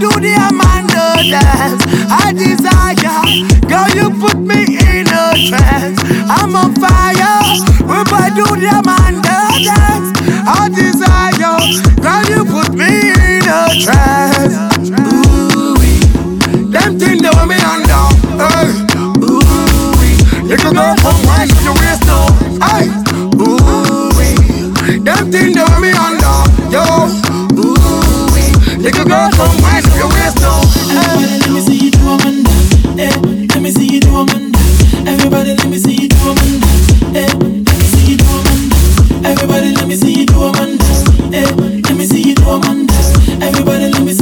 do the Amanda dance. I desire, girl, you put me in a trance. I'm on fire. If I do the Amanda dance, I desire, girl, you put me in a trance. Ooh, them things they want me on down. Hey. Ooh, you can go from waist to waist though. Hey. Ooh, them things they want me on down. Yo. Ooh, you can go from waist. nobody let me